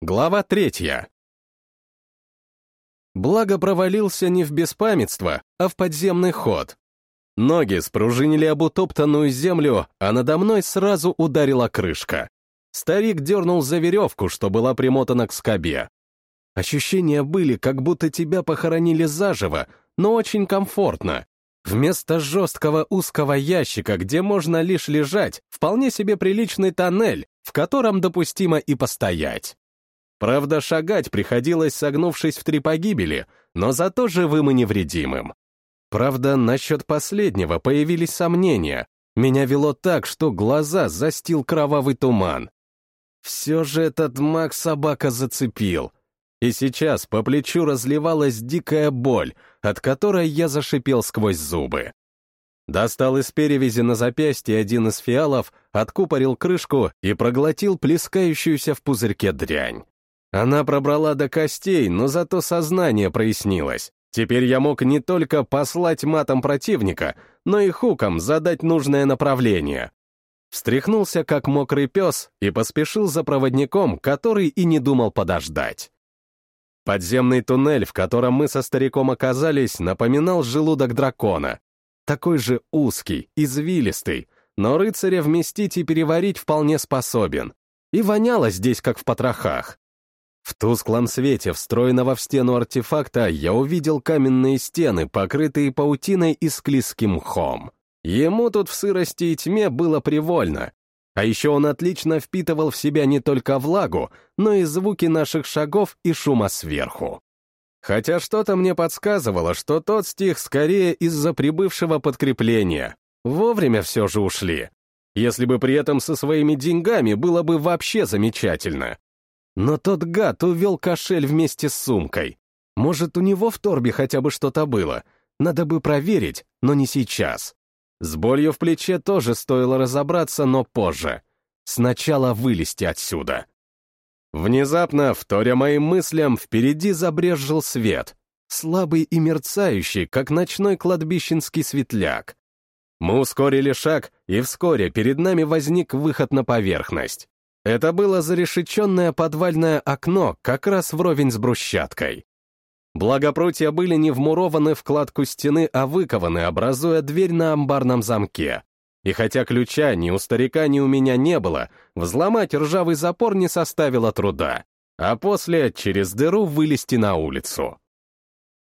Глава третья. Благо провалился не в беспамятство, а в подземный ход. Ноги спружинили об утоптанную землю, а надо мной сразу ударила крышка. Старик дернул за веревку, что была примотана к скобе. Ощущения были, как будто тебя похоронили заживо, но очень комфортно. Вместо жесткого узкого ящика, где можно лишь лежать, вполне себе приличный тоннель, в котором допустимо и постоять. Правда, шагать приходилось, согнувшись в три погибели, но зато живым и невредимым. Правда, насчет последнего появились сомнения. Меня вело так, что глаза застил кровавый туман. Все же этот маг собака зацепил. И сейчас по плечу разливалась дикая боль, от которой я зашипел сквозь зубы. Достал из перевязи на запястье один из фиалов, откупорил крышку и проглотил плескающуюся в пузырьке дрянь. Она пробрала до костей, но зато сознание прояснилось. Теперь я мог не только послать матом противника, но и хуком задать нужное направление. Встряхнулся, как мокрый пес, и поспешил за проводником, который и не думал подождать. Подземный туннель, в котором мы со стариком оказались, напоминал желудок дракона. Такой же узкий, извилистый, но рыцаря вместить и переварить вполне способен. И воняло здесь, как в потрохах. В тусклом свете, встроенного в стену артефакта, я увидел каменные стены, покрытые паутиной и склизким мхом. Ему тут в сырости и тьме было привольно. А еще он отлично впитывал в себя не только влагу, но и звуки наших шагов и шума сверху. Хотя что-то мне подсказывало, что тот стих скорее из-за прибывшего подкрепления. Вовремя все же ушли. Если бы при этом со своими деньгами было бы вообще замечательно. Но тот гад увел кошель вместе с сумкой. Может, у него в торбе хотя бы что-то было. Надо бы проверить, но не сейчас. С болью в плече тоже стоило разобраться, но позже. Сначала вылезти отсюда. Внезапно, вторя моим мыслям, впереди забрезжил свет. Слабый и мерцающий, как ночной кладбищенский светляк. Мы ускорили шаг, и вскоре перед нами возник выход на поверхность. Это было зарешеченное подвальное окно, как раз вровень с брусчаткой. Благопрутья были не вмурованы в кладку стены, а выкованы, образуя дверь на амбарном замке. И хотя ключа ни у старика, ни у меня не было, взломать ржавый запор не составило труда, а после через дыру вылезти на улицу.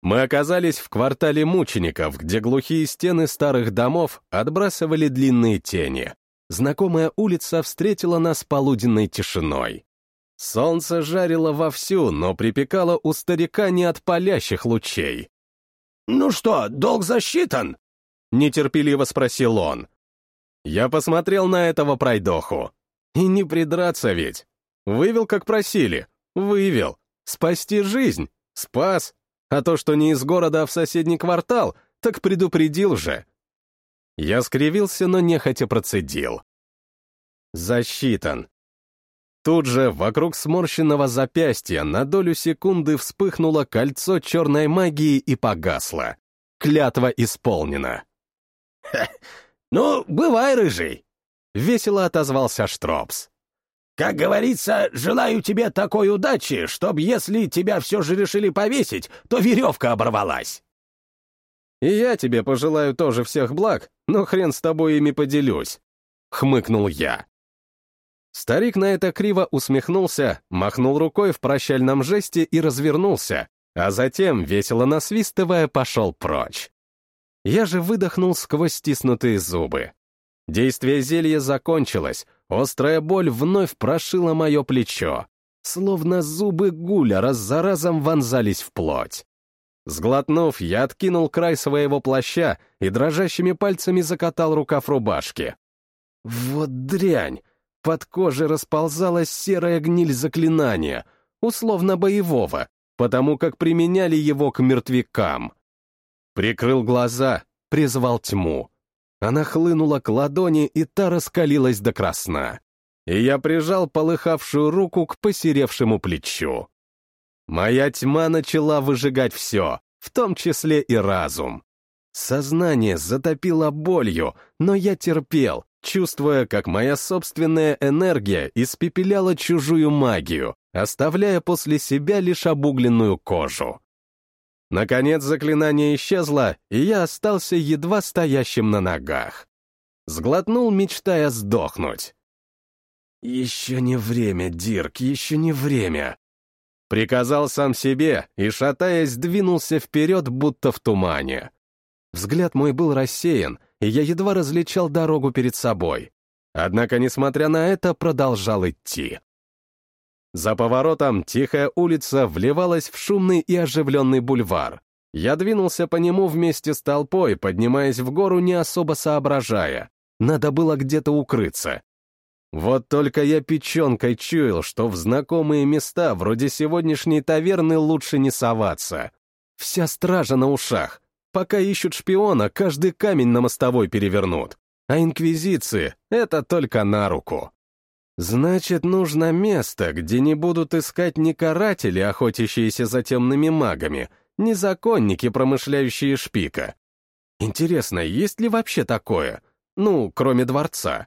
Мы оказались в квартале мучеников, где глухие стены старых домов отбрасывали длинные тени знакомая улица встретила нас полуденной тишиной. Солнце жарило вовсю, но припекало у старика не от палящих лучей. «Ну что, долг засчитан?» — нетерпеливо спросил он. Я посмотрел на этого пройдоху. И не придраться ведь. Вывел, как просили. Вывел. Спасти жизнь. Спас. А то, что не из города, а в соседний квартал, так предупредил же. Я скривился, но нехотя процедил. Засчитан. Тут же вокруг сморщенного запястья на долю секунды вспыхнуло кольцо черной магии и погасло. Клятва исполнена. «Ну, бывай, рыжий!» — весело отозвался Штропс. «Как говорится, желаю тебе такой удачи, чтоб если тебя все же решили повесить, то веревка оборвалась». «И я тебе пожелаю тоже всех благ, но хрен с тобой ими поделюсь», — хмыкнул я. Старик на это криво усмехнулся, махнул рукой в прощальном жесте и развернулся, а затем, весело насвистывая, пошел прочь. Я же выдохнул сквозь стиснутые зубы. Действие зелья закончилось, острая боль вновь прошила мое плечо, словно зубы гуля раз за разом вонзались в плоть. Сглотнув, я откинул край своего плаща и дрожащими пальцами закатал рукав рубашки. Вот дрянь! Под кожей расползалась серая гниль заклинания, условно боевого, потому как применяли его к мертвякам. Прикрыл глаза, призвал тьму. Она хлынула к ладони, и та раскалилась до красна. И я прижал полыхавшую руку к посеревшему плечу. Моя тьма начала выжигать все, в том числе и разум. Сознание затопило болью, но я терпел, чувствуя, как моя собственная энергия испепеляла чужую магию, оставляя после себя лишь обугленную кожу. Наконец заклинание исчезло, и я остался едва стоящим на ногах. Сглотнул, мечтая сдохнуть. «Еще не время, Дирк, еще не время!» Приказал сам себе и, шатаясь, двинулся вперед, будто в тумане. Взгляд мой был рассеян, и я едва различал дорогу перед собой. Однако, несмотря на это, продолжал идти. За поворотом тихая улица вливалась в шумный и оживленный бульвар. Я двинулся по нему вместе с толпой, поднимаясь в гору, не особо соображая. Надо было где-то укрыться. Вот только я печенкой чуял, что в знакомые места, вроде сегодняшней таверны, лучше не соваться. Вся стража на ушах. Пока ищут шпиона, каждый камень на мостовой перевернут. А инквизиции — это только на руку. Значит, нужно место, где не будут искать ни каратели, охотящиеся за темными магами, ни законники, промышляющие шпика. Интересно, есть ли вообще такое? Ну, кроме дворца.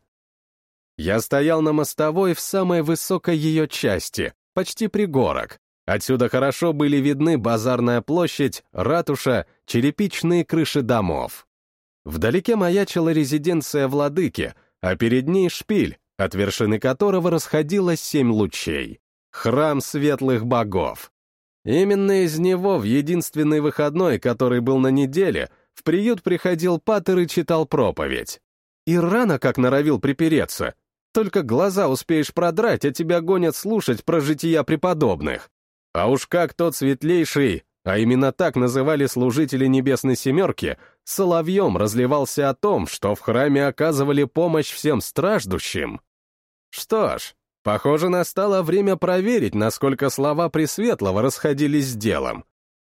Я стоял на мостовой в самой высокой ее части, почти пригорок. Отсюда хорошо были видны базарная площадь, ратуша, черепичные крыши домов. Вдалеке маячила резиденция владыки, а перед ней шпиль, от вершины которого расходилось семь лучей. Храм светлых богов. Именно из него в единственный выходной, который был на неделе, в приют приходил Патер и читал проповедь. И рано как норовил припереться, только глаза успеешь продрать, а тебя гонят слушать про жития преподобных. А уж как тот светлейший, а именно так называли служители Небесной Семерки, соловьем разливался о том, что в храме оказывали помощь всем страждущим. Что ж, похоже, настало время проверить, насколько слова Пресветлого расходились с делом.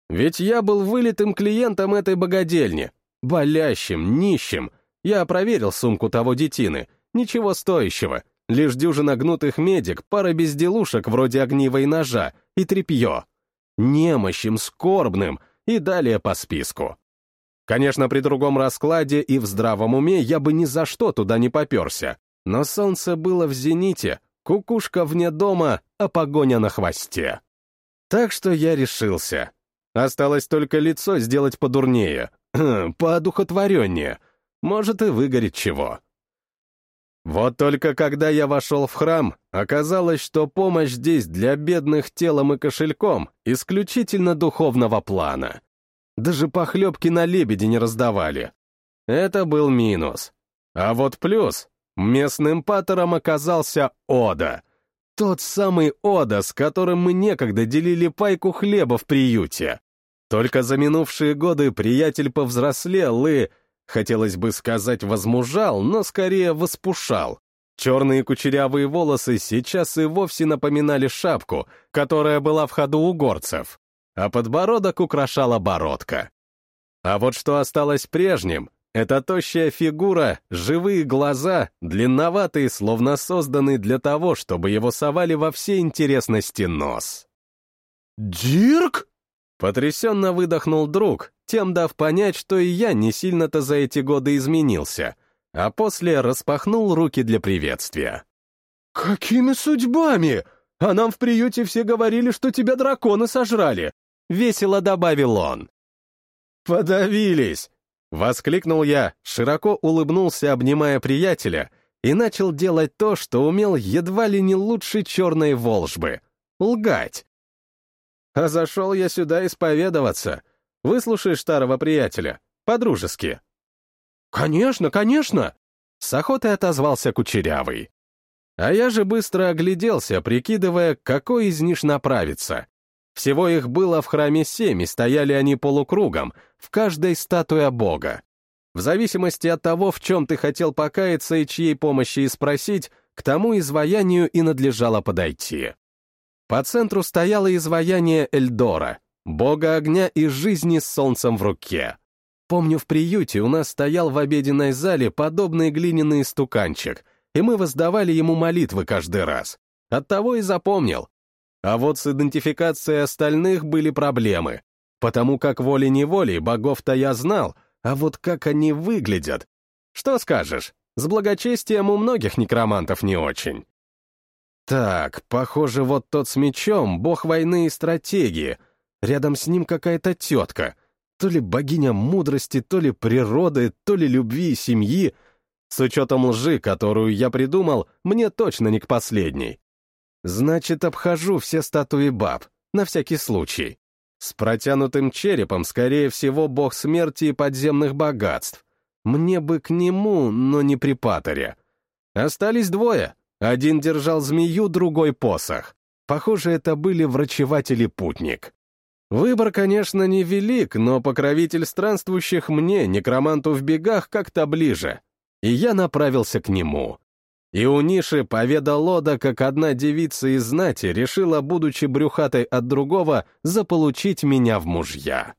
Ведь я был вылитым клиентом этой богадельни, болящим, нищим. Я проверил сумку того детины — Ничего стоящего, лишь дюжина гнутых медик, пара безделушек вроде огнива и ножа и тряпье. Немощим, скорбным и далее по списку. Конечно, при другом раскладе и в здравом уме я бы ни за что туда не поперся, но солнце было в зените, кукушка вне дома, а погоня на хвосте. Так что я решился. Осталось только лицо сделать подурнее, поодухотвореннее, может и выгореть чего. Вот только когда я вошел в храм, оказалось, что помощь здесь для бедных телом и кошельком исключительно духовного плана. Даже похлебки на лебеди не раздавали. Это был минус. А вот плюс — местным патером оказался Ода. Тот самый Ода, с которым мы некогда делили пайку хлеба в приюте. Только за минувшие годы приятель повзрослел и Хотелось бы сказать возмужал, но скорее воспушал. Черные кучерявые волосы сейчас и вовсе напоминали шапку, которая была в ходу у горцев, а подбородок украшала бородка. А вот что осталось прежним, это тощая фигура, живые глаза, длинноватые, словно созданные для того, чтобы его совали во все интересности нос. «Дирк?» Потрясенно выдохнул друг, тем дав понять, что и я не сильно-то за эти годы изменился, а после распахнул руки для приветствия. «Какими судьбами? А нам в приюте все говорили, что тебя драконы сожрали!» — весело добавил он. «Подавились!» — воскликнул я, широко улыбнулся, обнимая приятеля, и начал делать то, что умел едва ли не лучше черной волжбы — лгать. А зашел я сюда исповедоваться. Выслушаешь старого приятеля, по-дружески. «Конечно, конечно!» — с охотой отозвался Кучерявый. А я же быстро огляделся, прикидывая, какой из них направится. Всего их было в храме семь, и стояли они полукругом, в каждой статуя бога. В зависимости от того, в чем ты хотел покаяться и чьей помощи и спросить, к тому изваянию и надлежало подойти. По центру стояло изваяние Эльдора, бога огня и жизни с солнцем в руке. Помню, в приюте у нас стоял в обеденной зале подобный глиняный стуканчик, и мы воздавали ему молитвы каждый раз. Оттого и запомнил. А вот с идентификацией остальных были проблемы, потому как волей-неволей богов-то я знал, а вот как они выглядят. Что скажешь, с благочестием у многих некромантов не очень. Так, похоже, вот тот с мечом — бог войны и стратегии. Рядом с ним какая-то тетка. То ли богиня мудрости, то ли природы, то ли любви и семьи. С учетом лжи, которую я придумал, мне точно не к последней. Значит, обхожу все статуи баб, на всякий случай. С протянутым черепом, скорее всего, бог смерти и подземных богатств. Мне бы к нему, но не при патере. Остались двое. Один держал змею, другой — посох. Похоже, это были врачеватель и путник. Выбор, конечно, невелик, но покровитель странствующих мне, некроманту в бегах, как-то ближе. И я направился к нему. И у Ниши поведал Ода, как одна девица из знати решила, будучи брюхатой от другого, заполучить меня в мужья.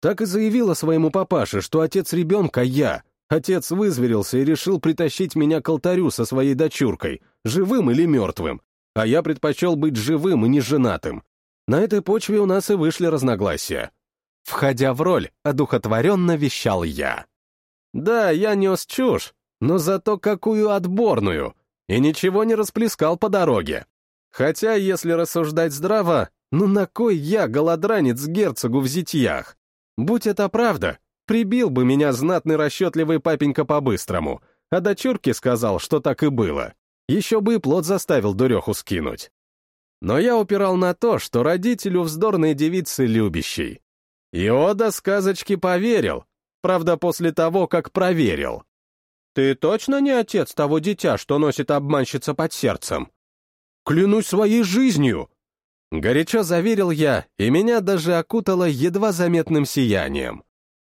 Так и заявила своему папаше, что отец ребенка я. Отец вызверился и решил притащить меня к алтарю со своей дочуркой, живым или мертвым. А я предпочел быть живым и не женатым. На этой почве у нас и вышли разногласия. Входя в роль, одухотворенно вещал я. Да, я нес чушь, но зато какую отборную, и ничего не расплескал по дороге. Хотя, если рассуждать здраво, ну на кой я, голодранец, герцогу в зитьях? Будь это правда, прибил бы меня знатный расчетливый папенька по-быстрому, а дочурке сказал, что так и было. Еще бы и плод заставил дуреху скинуть. Но я упирал на то, что родителю вздорной девицы любящий. Иода сказочки поверил, правда, после того, как проверил. «Ты точно не отец того дитя, что носит обманщица под сердцем?» «Клянусь своей жизнью!» Горячо заверил я, и меня даже окутало едва заметным сиянием.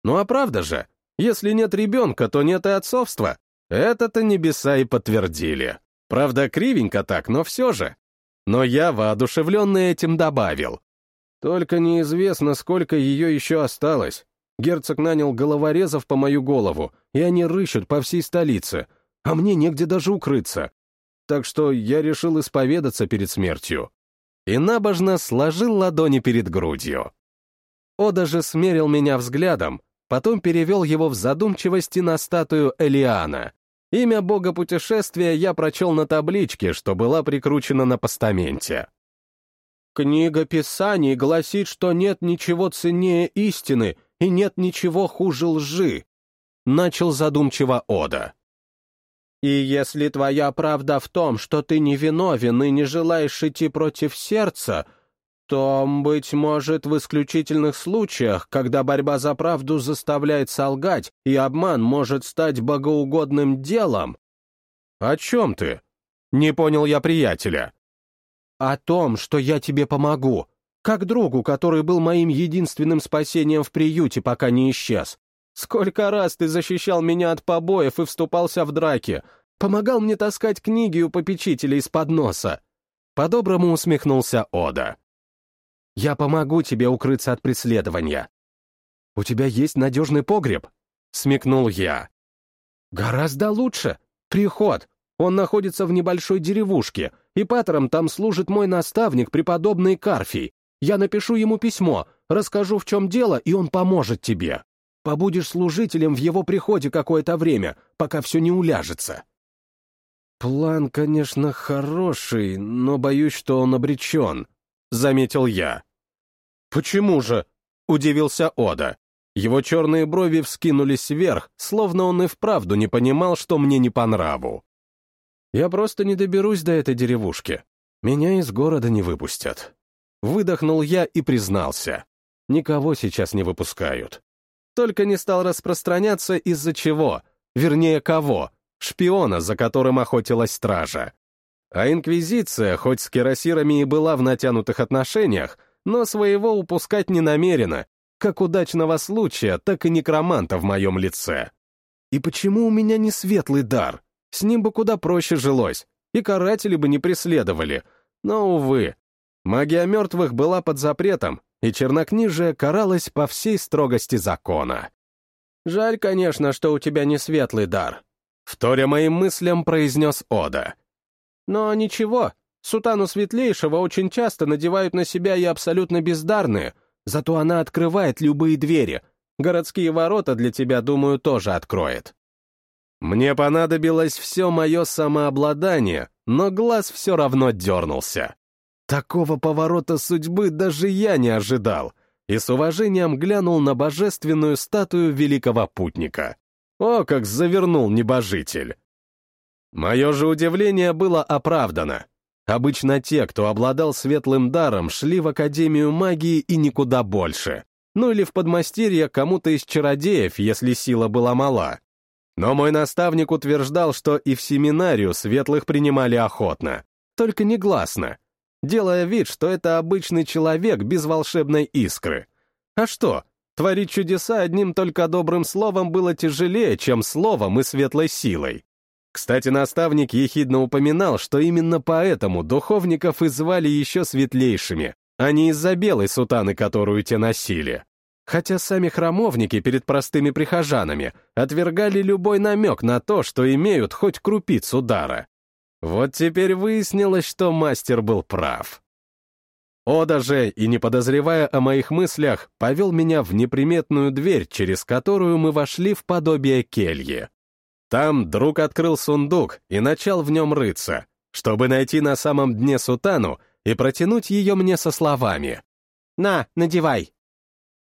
Ну а правда же, если нет ребенка, то нет и отцовства. Это-то небеса и подтвердили. Правда, кривенько так, но все же. Но я, воодушевленный этим, добавил. Только неизвестно, сколько ее еще осталось. Герцог нанял головорезов по мою голову, и они рыщут по всей столице, а мне негде даже укрыться. Так что я решил исповедаться перед смертью. И набожно сложил ладони перед грудью. О даже смерил меня взглядом, потом перевел его в задумчивости на статую Элиана. Имя бога путешествия я прочел на табличке, что была прикручена на постаменте. Книга Писаний гласит, что нет ничего ценнее истины и нет ничего хуже лжи, начал задумчиво Ода. И если твоя правда в том, что ты невиновен и не желаешь идти против сердца, то, быть может, в исключительных случаях, когда борьба за правду заставляет солгать, и обман может стать богоугодным делом... О чем ты? Не понял я приятеля. О том, что я тебе помогу, как другу, который был моим единственным спасением в приюте, пока не исчез. Сколько раз ты защищал меня от побоев и вступался в драки, помогал мне таскать книги у попечителя из-под носа. По-доброму усмехнулся Ода. Я помогу тебе укрыться от преследования. У тебя есть надежный погреб? Смекнул я. Гораздо лучше. Приход. Он находится в небольшой деревушке, и патером там служит мой наставник, преподобный Карфий. Я напишу ему письмо, расскажу, в чем дело, и он поможет тебе. Побудешь служителем в его приходе какое-то время, пока все не уляжется. План, конечно, хороший, но боюсь, что он обречен. — заметил я. «Почему же?» — удивился Ода. Его черные брови вскинулись вверх, словно он и вправду не понимал, что мне не по нраву. «Я просто не доберусь до этой деревушки. Меня из города не выпустят». Выдохнул я и признался. Никого сейчас не выпускают. Только не стал распространяться из-за чего, вернее, кого, шпиона, за которым охотилась стража. А Инквизиция, хоть с кирасирами и была в натянутых отношениях, но своего упускать не намерена, как удачного случая, так и некроманта в моем лице. И почему у меня не светлый дар? С ним бы куда проще жилось, и каратели бы не преследовали. Но, увы, магия мертвых была под запретом, и чернокнижие каралось по всей строгости закона. «Жаль, конечно, что у тебя не светлый дар», — вторя моим мыслям произнес Ода. Но ничего, сутану светлейшего очень часто надевают на себя и абсолютно бездарные, зато она открывает любые двери. Городские ворота для тебя, думаю, тоже откроет. Мне понадобилось все мое самообладание, но глаз все равно дернулся. Такого поворота судьбы даже я не ожидал, и с уважением глянул на божественную статую великого путника. О, как завернул небожитель! Мое же удивление было оправдано. Обычно те, кто обладал светлым даром, шли в Академию магии и никуда больше. Ну или в подмастерье кому-то из чародеев, если сила была мала. Но мой наставник утверждал, что и в семинарию светлых принимали охотно, только негласно, делая вид, что это обычный человек без волшебной искры. А что, творить чудеса одним только добрым словом было тяжелее, чем словом и светлой силой. Кстати, наставник ехидно упоминал, что именно поэтому духовников и звали еще светлейшими, а не из-за белой сутаны, которую те носили. Хотя сами храмовники перед простыми прихожанами отвергали любой намек на то, что имеют хоть крупицу дара. Вот теперь выяснилось, что мастер был прав. Ода же, и не подозревая о моих мыслях, повел меня в неприметную дверь, через которую мы вошли в подобие кельи. Там друг открыл сундук и начал в нем рыться, чтобы найти на самом дне сутану и протянуть ее мне со словами. «На, надевай!»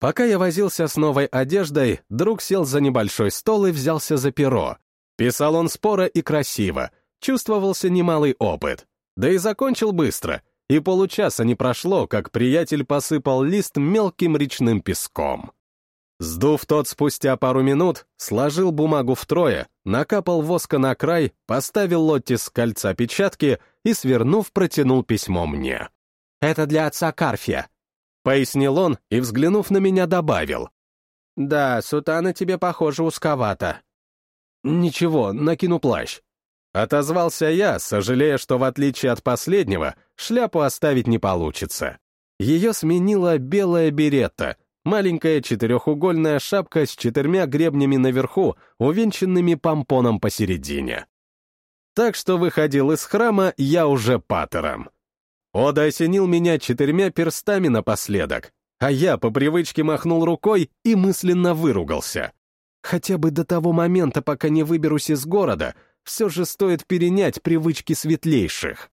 Пока я возился с новой одеждой, друг сел за небольшой стол и взялся за перо. Писал он споро и красиво, чувствовался немалый опыт. Да и закончил быстро, и получаса не прошло, как приятель посыпал лист мелким речным песком. Сдув тот спустя пару минут, сложил бумагу втрое, накапал воска на край, поставил лотис с кольца печатки и, свернув, протянул письмо мне. «Это для отца Карфия. — пояснил он и, взглянув на меня, добавил. «Да, сутана тебе, похоже, узковато». «Ничего, накину плащ». Отозвался я, сожалея, что в отличие от последнего, шляпу оставить не получится. Ее сменила белая беретта, маленькая четырехугольная шапка с четырьмя гребнями наверху, увенчанными помпоном посередине. Так что выходил из храма я уже патером. Ода осенил меня четырьмя перстами напоследок, а я по привычке махнул рукой и мысленно выругался. Хотя бы до того момента, пока не выберусь из города, все же стоит перенять привычки светлейших.